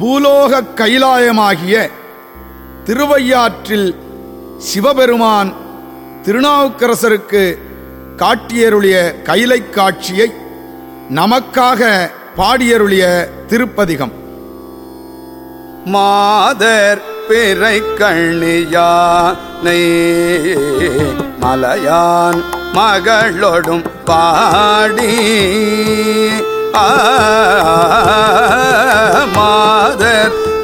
பூலோக கைலாயமாகிய திருவையாற்றில் சிவபெருமான் திருநாவுக்கரசருக்கு காட்டியருளிய கைலை காட்சியை நமக்காக பாடியருளிய திருப்பதிகம். மாதர் பிறை கண்ணியானை மலையான் மகளொடும் பாடி ஆ,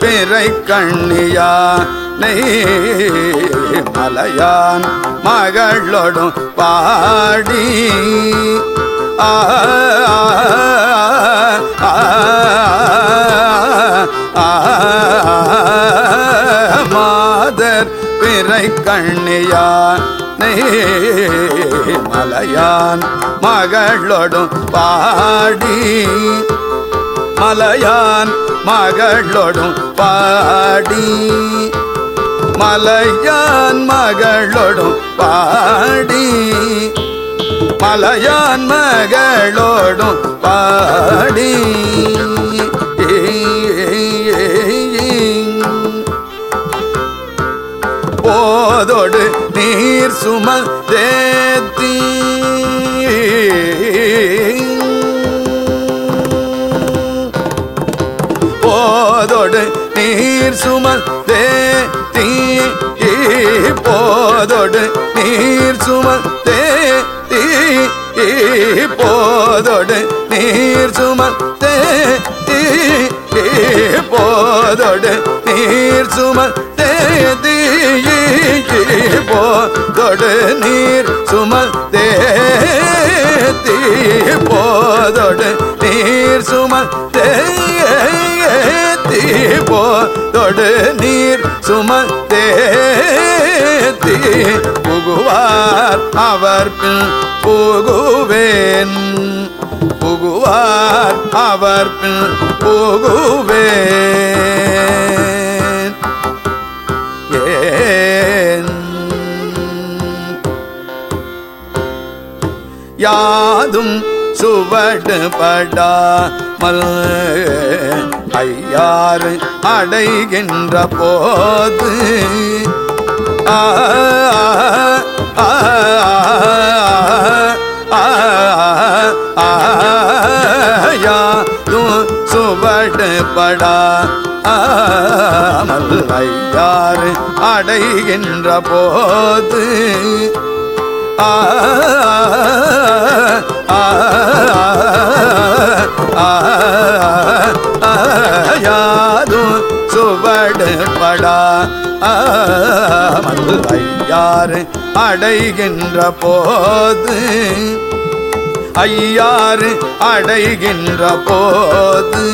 பிறை கண்ணியானை மலையான் மகளொடும் பாடி ஆ ஆ, ஆ, மாதர் பிறை கண்ணியானை மலையான் மகளொடும் பாடி மலையான் மகளொடும் பாடி. மலையான் மகளொடும் பாடி. மலையான் மகளோடும் பாடி. போதோடு நீர் சுமந்தே நீர் சுமத்தே தீ போதோடு. நீர் சுமத்தே தீ போதோடு. நீர் சுமத்தே தீ போதோடு. நீர் சுமத்தே தீ போதோடு. நீர் சுமத்தே தேதி போதோடு. நீர் சுமத்தே தீ அவர் பின் புகுவேன். புகுவார் அவர் பின் புகுவேன். ஏன்? யாதும் சுவடு படாமல் ஐயாறு அடைகின்ற போது ஆ ஆ, ஆ, ஆ, யாதும் சுவடு படா ஆமல் ஐயாறு அடைகின்ற போது ஆ ஆ, ஆ, ஆ, யாதும் சுவடு படா ஆமல் ஐயாறு அடைகின்ற போது. ஐயாறு அடைகின்ற போது.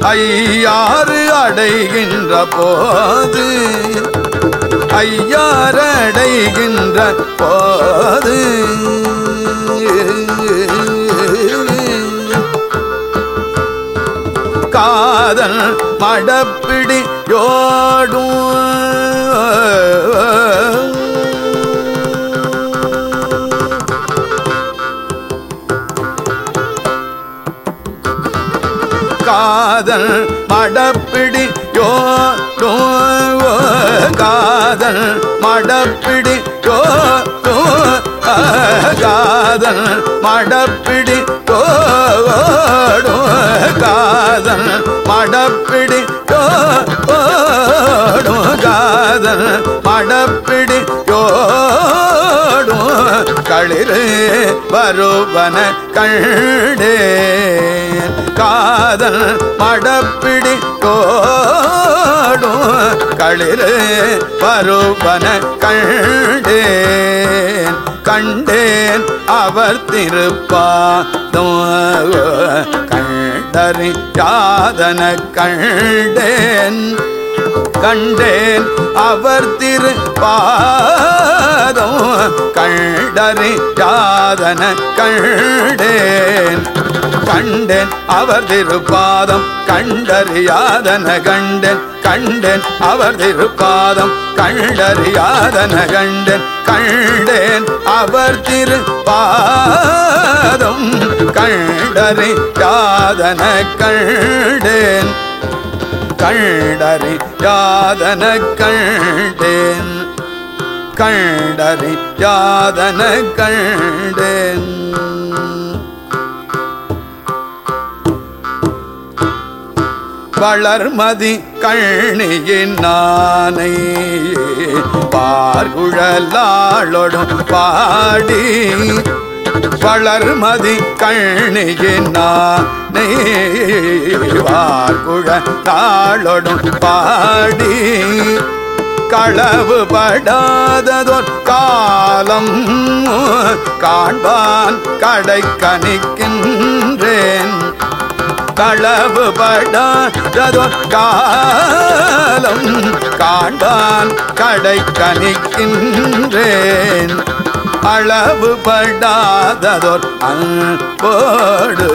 ஐயாறு அடைகின்ற போது. ஐயாறு அடைகின்ற போது. காதல் மடப்பிடி காதல் மடப்பிடி யோ காதல் மடப்பிடி யோ காதல் மடப்பிடி ஓ களிர் வருவன கண்டே காதல் மடப்பிடி கோடும் களிர் வருவன கண்டேன் கண்டேன் அவர் திருப்பாதம் கண்டறி யாதன கண்டேன். கண்டேன் அவர் திரு பாதம் கண்டறி ஜாதன கண்டேன். கண்டேன் அவர் திருப்பாதம் கண்டறியாதன கண்டேன். கண்டேன் அவர் திருப்பாதம் கண்டறியாதன கண்டேன். கண்டேன் அவர் திருப்பாதம் கண்டறியாதன கண்டேன். கண்டறி யாதன கண்டேன் கண்டறி யாதன கண்டேன் வளர்மதி கண்ணியின் நானை பார்குழலாளொடும் பாடி வளர்மதி கண்ணியின் நானை பாடி. களவு படாததொர் காலம் காண்பான் கடை கணிக்கின்றேன் களவு படாததொர் காலம் காண்பான் கடை கணிக்கின்றேன் அளவு படாததோர் அன்போடு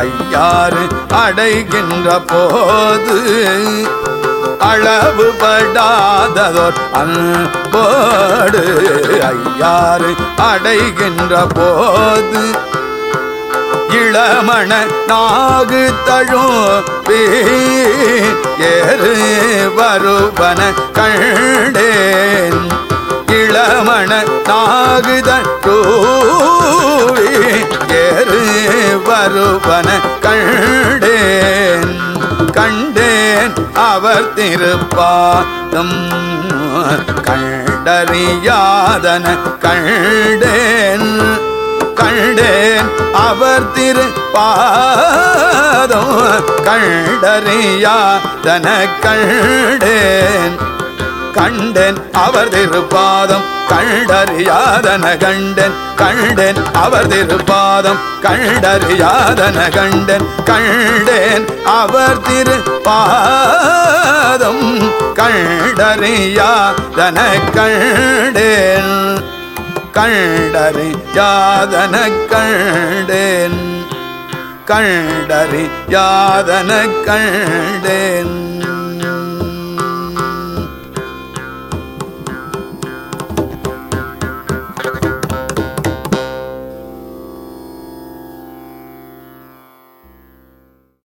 ஐயாறு அடைகின்ற போது அளவு படாததோர் அன்போடு ஐயாறு அடைகின்ற போது இளமண நாகு தழும் ஏறு வருவன கண்டேன். ரமண நாகு தூவி ஏறு வருவன கண்டேன் கண்டேன் அவர் திருப்பாதம் கண்டறியாதன கண்டேன் கண்டேன் அவர் திரு பாதம் கண்டறியாதன கண்டேன். கண்டேன் அவர் திருப்பாதம் கண்டறியாதன கண்டன் கண்டேன் அவர் திருப்பாதம் கண்டறியாதன கண்டன் கண்டேன் அவர் திருப்பாதம் கண்டறியாதன கண்டேன் கண்டறியாதன கண்டேன் கண்டறியாதன கண்டேன்.